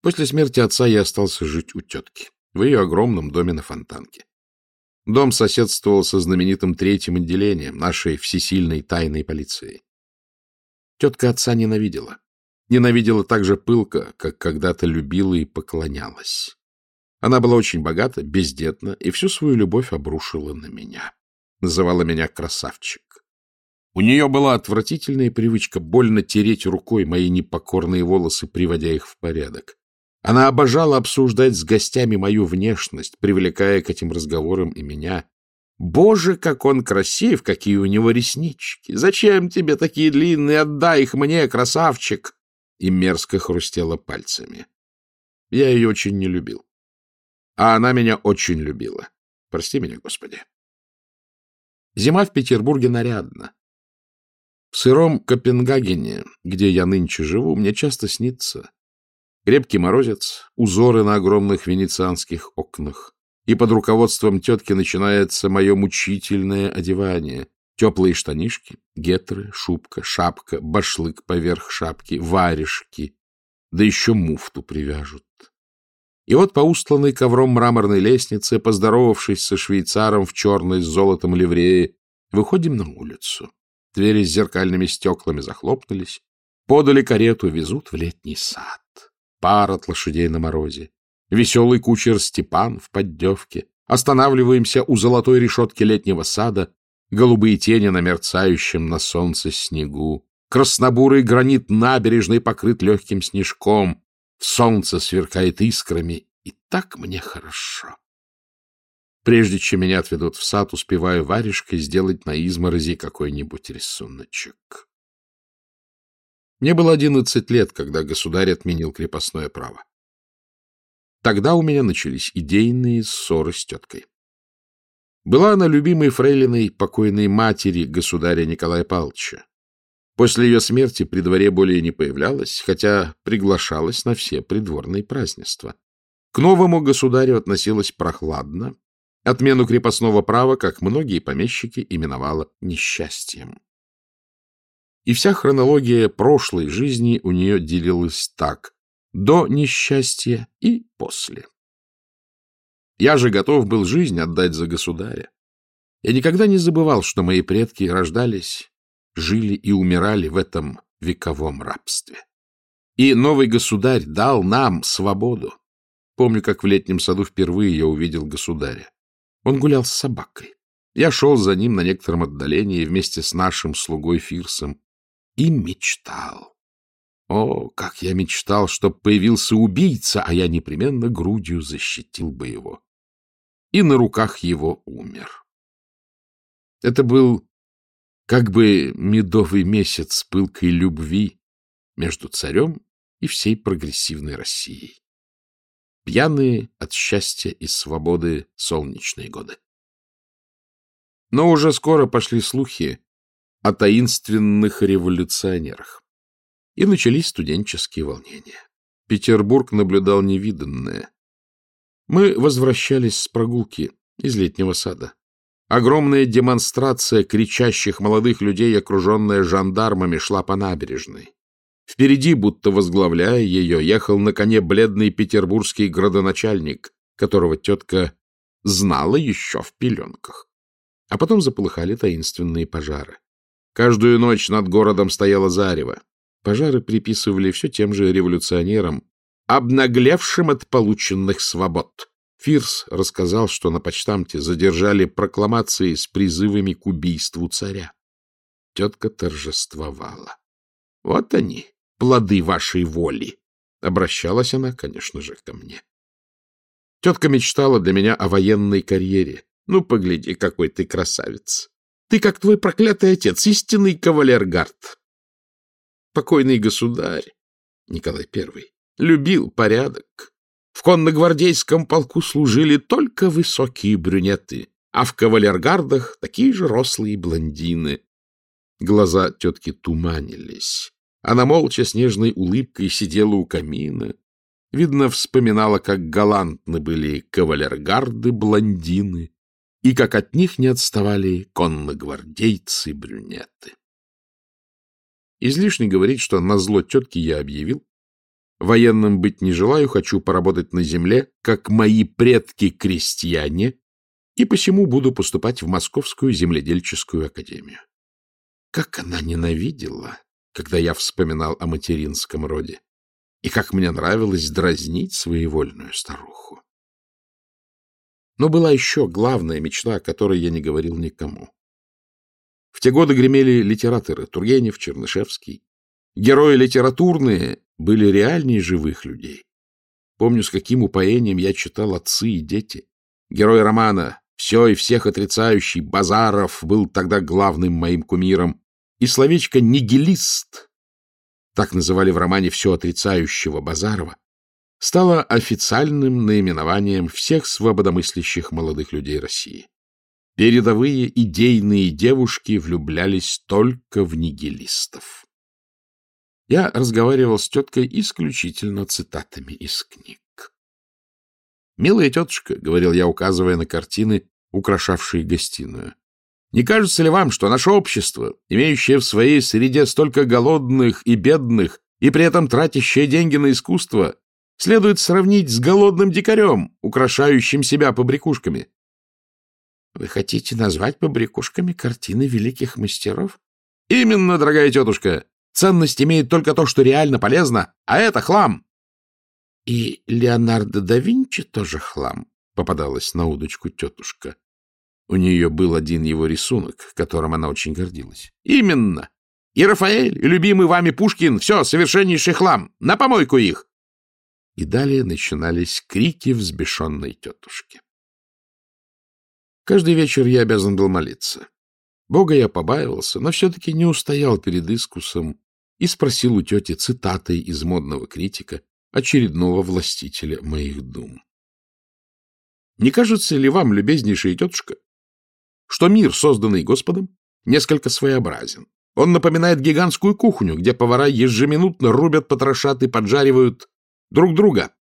После смерти отца я остался жить у тетки, в ее огромном доме на Фонтанке. Дом соседствовал со знаменитым третьим отделением нашей всесильной тайной полиции. Тетка отца ненавидела. Ненавидела так же пылко, как когда-то любила и поклонялась. Она была очень богата, бездетна, и всю свою любовь обрушила на меня. Называла меня красавчик. У нее была отвратительная привычка больно тереть рукой мои непокорные волосы, приводя их в порядок. Она обожала обсуждать с гостями мою внешность, привлекая к этим разговорам и меня. «Боже, как он красив! Какие у него реснички! Зачем тебе такие длинные? Отдай их мне, красавчик!» И мерзко хрустела пальцами. Я ее очень не любил. А она меня очень любила. Прости меня, Господи. Зима в Петербурге нарядна. В сыром Копенгагене, где я нынче живу, мне часто снится крепкий морозец, узоры на огромных венецианских окнах. И под руководством тетки начинается мое мучительное одевание. Теплые штанишки, гетры, шубка, шапка, башлык поверх шапки, варежки, да еще муфту привяжут. И вот по устланной ковром мраморной лестнице, поздоровавшись со швейцаром в черной с золотом ливрее, выходим на улицу. Двери с зеркальными стеклами захлопнулись, подали карету, везут в летний сад. Пар от лошадей на морозе. Веселый кучер Степан в поддевке. Останавливаемся у золотой решетки летнего сада, голубые тени на мерцающем на солнце снегу. Краснобурый гранит набережной покрыт легким снежком. Солнце сверкает искрами, и так мне хорошо. Прежде чем меня отведут в сад, успеваю варежкой сделать на изморози какой-нибудь рисуночек. Мне было одиннадцать лет, когда государь отменил крепостное право. Тогда у меня начались идейные ссоры с теткой. Была она любимой фрейлиной покойной матери государя Николая Павловича. После ее смерти при дворе более не появлялась, хотя приглашалась на все придворные празднества. К новому государю относилась прохладно, отмену крепостного права, как многие помещики, именовала несчастьем. И вся хронология прошлой жизни у нее делилась так — до несчастья и после. Я же готов был жизнь отдать за государя. Я никогда не забывал, что мои предки рождались жили и умирали в этом вековом рабстве. И новый государь дал нам свободу. Помню, как в летнем саду впервые я увидел государя. Он гулял с собакой. Я шел за ним на некотором отдалении вместе с нашим слугой Фирсом и мечтал. О, как я мечтал, чтоб появился убийца, а я непременно грудью защитил бы его. И на руках его умер. Это был как бы медовый месяц пылкой любви между царем и всей прогрессивной Россией. Пьяные от счастья и свободы солнечные годы. Но уже скоро пошли слухи о таинственных революционерах. И начались студенческие волнения. Петербург наблюдал невиданное. Мы возвращались с прогулки из летнего сада. Огромная демонстрация кричащих молодых людей, окруженная жандармами, шла по набережной. Впереди, будто возглавляя ее, ехал на коне бледный петербургский градоначальник, которого тетка знала еще в пеленках. А потом заполыхали таинственные пожары. Каждую ночь над городом стояло зарево. Пожары приписывали все тем же революционерам, обнаглевшим от полученных свобод. Фирс рассказал, что на почтамте задержали прокламации с призывами к убийству царя. Тетка торжествовала. — Вот они, плоды вашей воли. Обращалась она, конечно же, ко мне. Тетка мечтала для меня о военной карьере. Ну, погляди, какой ты красавец. Ты, как твой проклятый отец, истинный кавалергард. Покойный государь Николай I любил порядок, в конногвардейском полку служили только высокие брюнеты, а в кавалергардах такие же рослые блондины. Глаза тетки туманились. Она молча с нежной улыбкой сидела у камина. Видно, вспоминала, как галантны были кавалергарды-блондины и как от них не отставали конногвардейцы-брюнеты. Излишне говорить, что на зло тетки я объявил, Военным быть не желаю, хочу поработать на земле, как мои предки-крестьяне, и посему буду поступать в Московскую земледельческую академию. Как она ненавидела, когда я вспоминал о материнском роде, и как мне нравилось дразнить своевольную старуху. Но была еще главная мечта, о которой я не говорил никому. В те годы гремели литераторы Тургенев, Чернышевский. Герои литературные были реальнее живых людей. Помню, с каким упоением я читал «Отцы и дети». Герой романа «Все и всех отрицающий» Базаров был тогда главным моим кумиром. И словечко «нигилист», так называли в романе все отрицающего Базарова, стало официальным наименованием всех свободомыслящих молодых людей России. Передовые идейные девушки влюблялись только в нигилистов. Я разговаривал с теткой исключительно цитатами из книг. «Милая тетушка», — говорил я, указывая на картины, украшавшие гостиную, «не кажется ли вам, что наше общество, имеющее в своей среде столько голодных и бедных, и при этом тратящее деньги на искусство, следует сравнить с голодным дикарем, украшающим себя побрякушками?» Вы хотите назвать побрякушками картины великих мастеров? Именно, дорогая тетушка. Ценность имеет только то, что реально полезно, а это хлам. И Леонардо да Винчи тоже хлам, попадалась на удочку тетушка. У нее был один его рисунок, которым она очень гордилась. Именно. И Рафаэль, и любимый вами Пушкин — все, совершеннейший хлам. На помойку их. И далее начинались крики взбешенной тетушки. Каждый вечер я обязан был молиться. Бога я побаивался, но все-таки не устоял перед искусом и спросил у тети цитатой из модного критика, очередного властителя моих дум. Не кажется ли вам, любезнейшая тетушка, что мир, созданный Господом, несколько своеобразен? Он напоминает гигантскую кухню, где повара ежеминутно рубят, потрошат и поджаривают друг друга,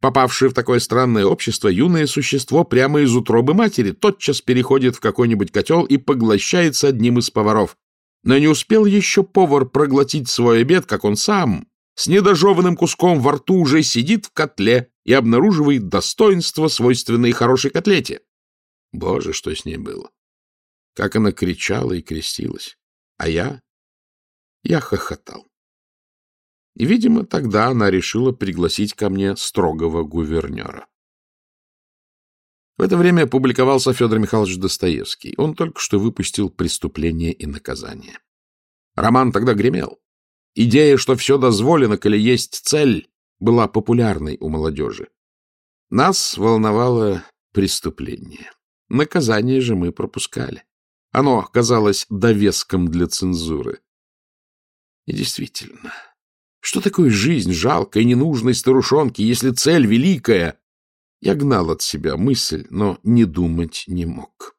Попавшее в такое странное общество, юное существо прямо из утробы матери тотчас переходит в какой-нибудь котел и поглощается одним из поваров. Но не успел еще повар проглотить свой обед, как он сам с недожеванным куском во рту уже сидит в котле и обнаруживает достоинство, свойственное хорошей котлете. Боже, что с ней было! Как она кричала и крестилась. А я? Я хохотал. И, видимо, тогда она решила пригласить ко мне строгого гувернера. В это время публиковался Федор Михайлович Достоевский. Он только что выпустил «Преступление и наказание». Роман тогда гремел. Идея, что все дозволено, коли есть цель, была популярной у молодежи. Нас волновало преступление. Наказание же мы пропускали. Оно казалось довеском для цензуры. И действительно, что такое жизнь жалкой, ненужной старушонки, если цель великая? Я гнал от себя мысль, но не думать не мог.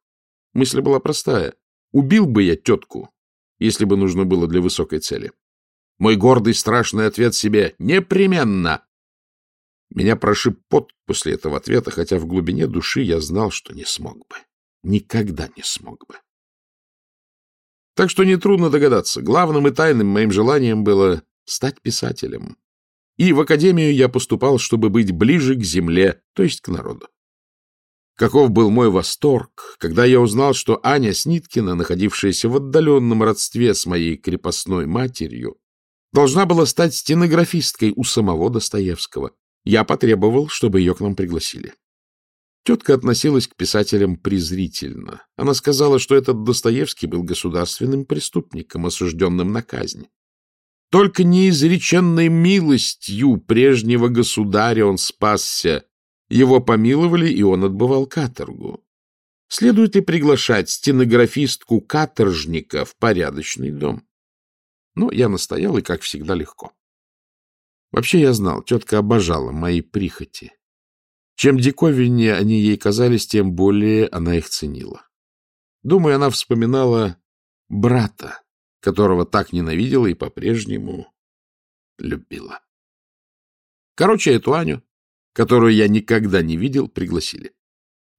Мысль была простая. Убил бы я тетку, если бы нужно было для высокой цели. Мой гордый страшный ответ себе «Непременно!» Меня прошиб пот после этого ответа, хотя в глубине души я знал, что не смог бы. Никогда не смог бы. Так что нетрудно догадаться, главным и тайным моим желанием было стать писателем. И в академию я поступал, чтобы быть ближе к земле, то есть к народу. Каков был мой восторг, когда я узнал, что Аня Сниткина, находившаяся в отдаленном родстве с моей крепостной матерью, должна была стать стенографисткой у самого Достоевского. Я потребовал, чтобы ее к нам пригласили. Тетка относилась к писателям презрительно. Она сказала, что этот Достоевский был государственным преступником, осужденным на казнь. Только неизреченной милостью прежнего государя он спасся. Его помиловали, и он отбывал каторгу. Следует ли приглашать стенографистку-каторжника в порядочный дом? Ну, я настоял, и, как всегда, легко. Вообще я знал, тетка обожала мои прихоти. Чем диковиннее они ей казались, тем более она их ценила. Думаю, она вспоминала брата, которого так ненавидела и по-прежнему любила. Короче, эту Аню, которую я никогда не видел, пригласили.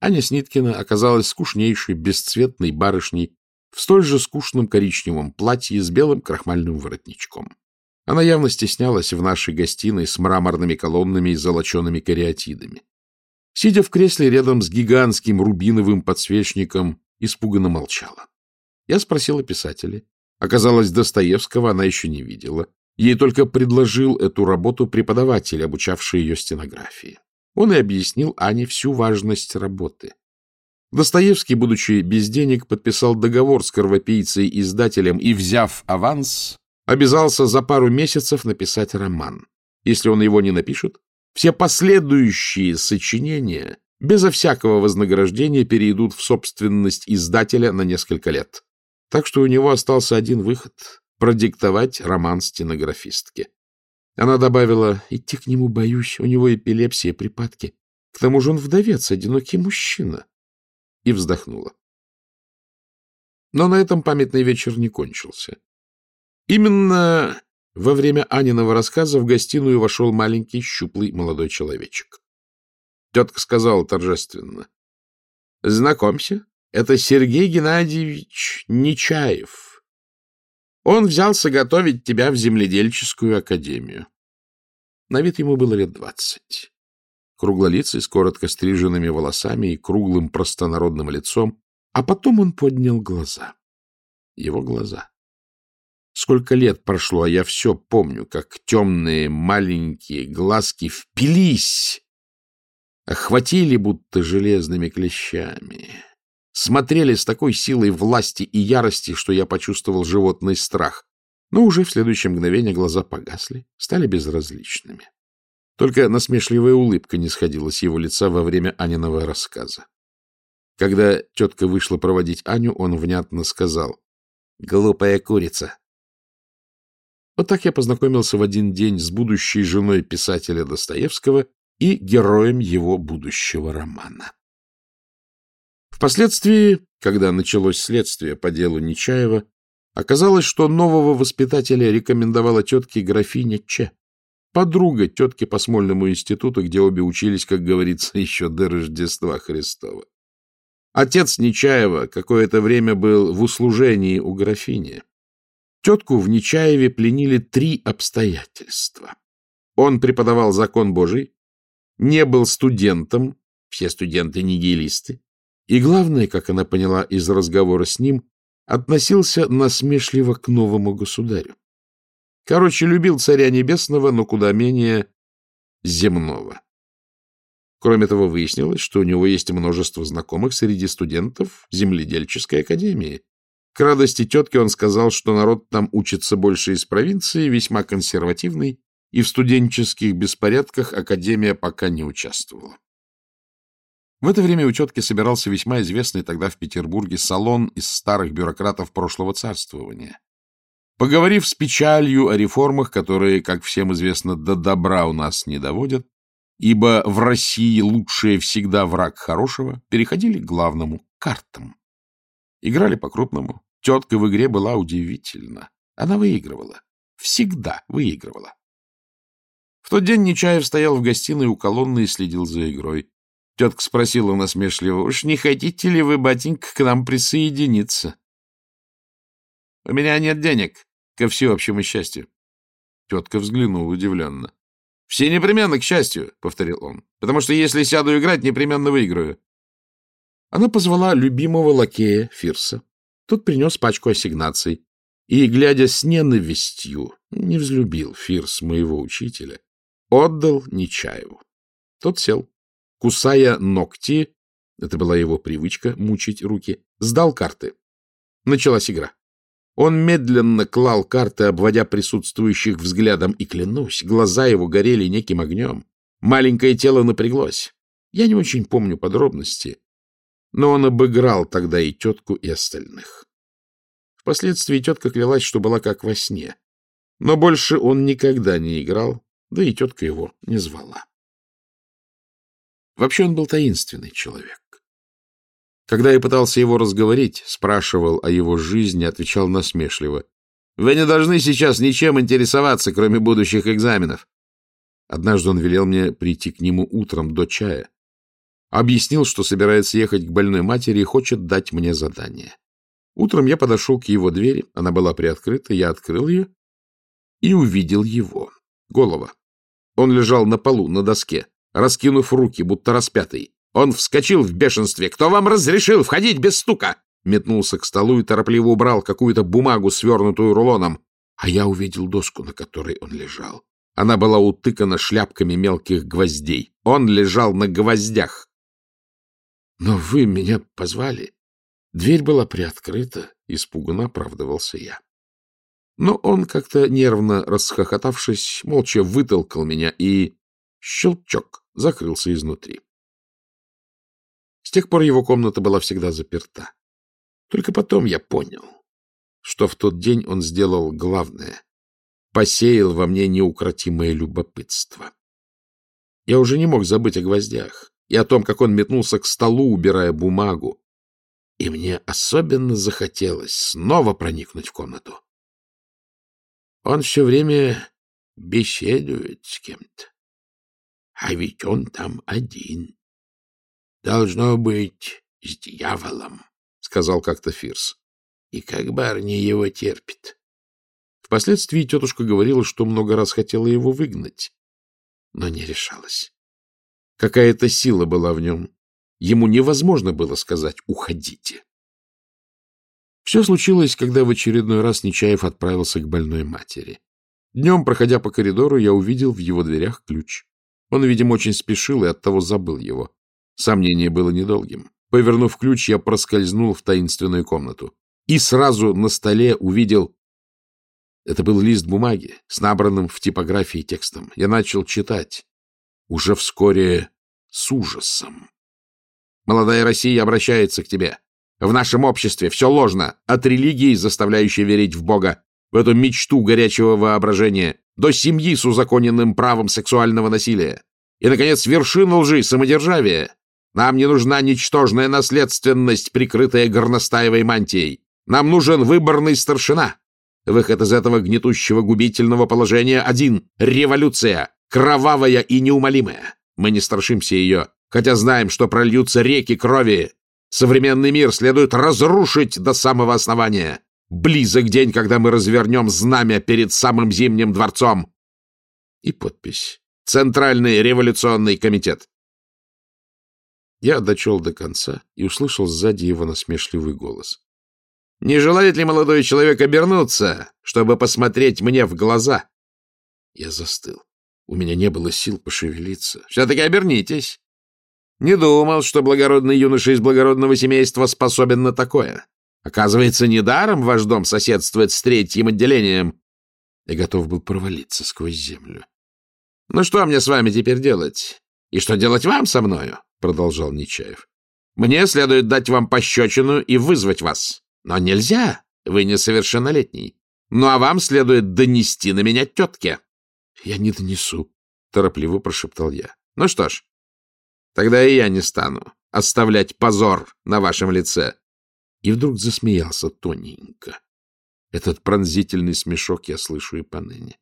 Аня Сниткина оказалась скучнейшей, бесцветной барышней в столь же скучном коричневом платье с белым крахмальным воротничком. Она явно стеснялась в нашей гостиной с мраморными колоннами и золочеными кариатидами. Сидя в кресле рядом с гигантским рубиновым подсвечником, испуганно молчала. Я спросила писателя. Оказалось, Достоевского она еще не видела. Ей только предложил эту работу преподаватель, обучавший ее стенографии. Он и объяснил Ане всю важность работы. Достоевский, будучи без денег, подписал договор с кровопийцей-издателем и, взяв аванс, обязался за пару месяцев написать роман. Если он его не напишет, все последующие сочинения безо всякого вознаграждения перейдут в собственность издателя на несколько лет. Так что у него остался один выход — продиктовать роман стенографистке. Она добавила, идти к нему боюсь, у него эпилепсия, припадки. К тому же он вдовец, одинокий мужчина. И вздохнула. Но на этом памятный вечер не кончился. Именно во время Аниного рассказа в гостиную вошел маленький, щуплый молодой человечек. Тетка сказала торжественно. — Знакомься, это Сергей Геннадьевич Нечаев. Он взялся готовить тебя в земледельческую академию. На вид ему было лет двадцать. Круглолицый, с коротко стриженными волосами и круглым простонародным лицом, а потом он поднял глаза. Его глаза. Сколько лет прошло, а я все помню, как темные маленькие глазки впились, охватили будто железными клещами, смотрели с такой силой власти и ярости, что я почувствовал животный страх. Но уже в следующее мгновение глаза погасли, стали безразличными. Только насмешливая улыбка не сходила с его лица во время Аниного рассказа. Когда тетка вышла проводить Аню, он внятно сказал «Глупая курица, вот так я познакомился в один день с будущей женой писателя Достоевского и героем его будущего романа. Впоследствии, когда началось следствие по делу Нечаева, оказалось, что нового воспитателя рекомендовала тетке графиня Че, подруга тетки по Смольному институту, где обе учились, как говорится, еще до Рождества Христова. Отец Нечаева какое-то время был в услужении у графини, Тетку в Нечаеве пленили три обстоятельства. Он преподавал закон Божий, не был студентом, все студенты нигилисты, и, главное, как она поняла из разговора с ним, относился насмешливо к новому государю. Короче, любил царя небесного, но куда менее земного. Кроме того, выяснилось, что у него есть множество знакомых среди студентов земледельческой академии, к радости тетки он сказал, что народ там учится больше из провинции, весьма консервативный, и в студенческих беспорядках Академия пока не участвовала. В это время у тетки собирался весьма известный тогда в Петербурге салон из старых бюрократов прошлого царствования. Поговорив с печалью о реформах, которые, как всем известно, до добра у нас не доводят, ибо в России лучшее всегда враг хорошего, переходили к главному — картам. Играли по-крупному. Тетка в игре была удивительна. Она выигрывала. Всегда выигрывала. В тот день Нечаев стоял в гостиной у колонны и следил за игрой. Тетка спросила насмешливо, уж не хотите ли вы, батенька, к нам присоединиться? — У меня нет денег, ко всеобщему счастью. Тетка взглянула удивленно. — Все непременно к счастью, — повторил он, — потому что если сяду играть, непременно выиграю. Она позвала любимого лакея Фирса. Тот принес пачку ассигнаций и, глядя с ненавистью, не взлюбил Фирс моего учителя, отдал Нечаеву. Тот сел, кусая ногти, это была его привычка мучить руки, сдал карты. Началась игра. Он медленно клал карты, обводя присутствующих взглядом, и, клянусь, глаза его горели неким огнем. Маленькое тело напряглось. Я не очень помню подробности, но он обыграл тогда и тетку, и остальных. Впоследствии тетка клялась, что была как во сне. Но больше он никогда не играл, да и тетка его не звала. Вообще он был таинственный человек. Когда я пытался его разговорить, спрашивал о его жизни, отвечал насмешливо. «Вы не должны сейчас ничем интересоваться, кроме будущих экзаменов». Однажды он велел мне прийти к нему утром до чая. Объяснил, что собирается ехать к больной матери и хочет дать мне задание. Утром я подошел к его двери, она была приоткрыта, я открыл ее и увидел его. Голова. Он лежал на полу, на доске, раскинув руки, будто распятый. Он вскочил в бешенстве. «Кто вам разрешил входить без стука?» Метнулся к столу и торопливо убрал какую-то бумагу, свернутую рулоном. А я увидел доску, на которой он лежал. Она была утыкана шляпками мелких гвоздей. Он лежал на гвоздях. «Но вы меня позвали. Дверь была приоткрыта», — испуганно оправдывался я. Но он, как-то нервно расхохотавшись, молча вытолкал меня и... Щелчок закрылся изнутри. С тех пор его комната была всегда заперта. Только потом я понял, что в тот день он сделал главное — посеял во мне неукротимое любопытство. Я уже не мог забыть о гвоздях и о том, как он метнулся к столу, убирая бумагу. И мне особенно захотелось снова проникнуть в комнату. Он все время беседует с кем-то. А ведь он там один. Должно быть с дьяволом, — сказал как-то Фирс. И как Барни его терпит. Впоследствии тетушка говорила, что много раз хотела его выгнать, но не решалась. Какая-то сила была в нем. Ему невозможно было сказать «уходите». Все случилось, когда в очередной раз Нечаев отправился к больной матери. Днем, проходя по коридору, я увидел в его дверях ключ. Он, видимо, очень спешил и оттого забыл его. Сомнение было недолгим. Повернув ключ, я проскользнул в таинственную комнату. И сразу на столе увидел... Это был лист бумаги с набранным в типографии текстом. Я начал читать. Уже вскоре с ужасом. «Молодая Россия обращается к тебе. В нашем обществе все ложно, от религии, заставляющей верить в Бога, в эту мечту горячего воображения, до семьи с узаконенным правом сексуального насилия. И, наконец, вершина лжи, самодержавия. Нам не нужна ничтожная наследственность, прикрытая горностаевой мантией. Нам нужен выборный старшина. Выход из этого гнетущего губительного положения один — революция, кровавая и неумолимая. Мы не страшимся ее, хотя знаем, что прольются реки крови, Современный мир следует разрушить до самого основания. Близок день, когда мы развернем знамя перед самым Зимним дворцом. И подпись. Центральный революционный комитет. Я дочел до конца и услышал сзади его насмешливый голос. «Не желает ли молодой человек обернуться, чтобы посмотреть мне в глаза?» Я застыл. У меня не было сил пошевелиться. «Все-таки обернитесь. Не думал, что благородный юноша из благородного семейства способен на такое. Оказывается, недаром ваш дом соседствует с третьим отделением. Я готов был провалиться сквозь землю. — Ну что мне с вами теперь делать? И что делать вам со мною? — продолжал Нечаев. — Мне следует дать вам пощечину и вызвать вас. Но нельзя, вы несовершеннолетний. Ну а вам следует донести на меня тетке. — Я не донесу, — торопливо прошептал я. — Ну что ж, Тогда и я не стану оставлять позор на вашем лице. И вдруг засмеялся тоненько. Этот пронзительный смешок я слышу и поныне.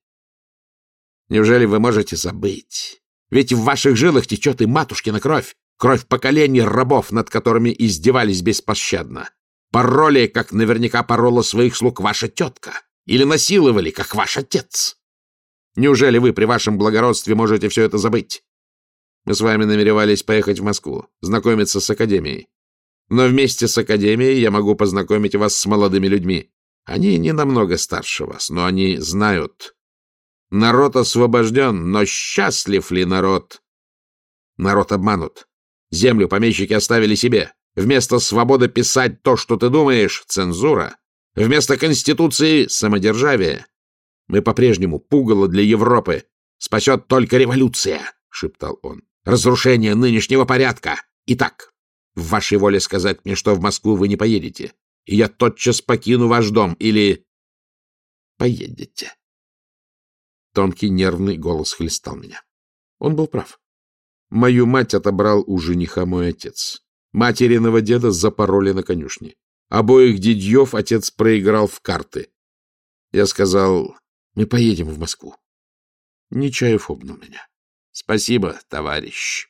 Неужели вы можете забыть? Ведь в ваших жилах течет и матушкина кровь, кровь поколений рабов, над которыми издевались беспощадно. Пороли, как наверняка порола своих слуг ваша тетка, или насиловали, как ваш отец. Неужели вы при вашем благородстве можете все это забыть? Мы с вами намеревались поехать в Москву, знакомиться с Академией. Но вместе с Академией я могу познакомить вас с молодыми людьми. Они не намного старше вас, но они знают. Народ освобожден, но счастлив ли народ? Народ обманут. Землю помещики оставили себе. Вместо свободы писать то, что ты думаешь, цензура. Вместо Конституции — самодержавие. Мы по-прежнему пугало для Европы. Спасет только революция, — шептал он разрушение нынешнего порядка. Итак, в вашей воле сказать мне, что в Москву вы не поедете, и я тотчас покину ваш дом, или... Поедете. Тонкий нервный голос хлестал меня. Он был прав. Мою мать отобрал у жениха мой отец. Материного деда запороли на конюшне. Обоих дедьев отец проиграл в карты. Я сказал, мы поедем в Москву. Нечаев обнял меня. Спасибо, товарищ.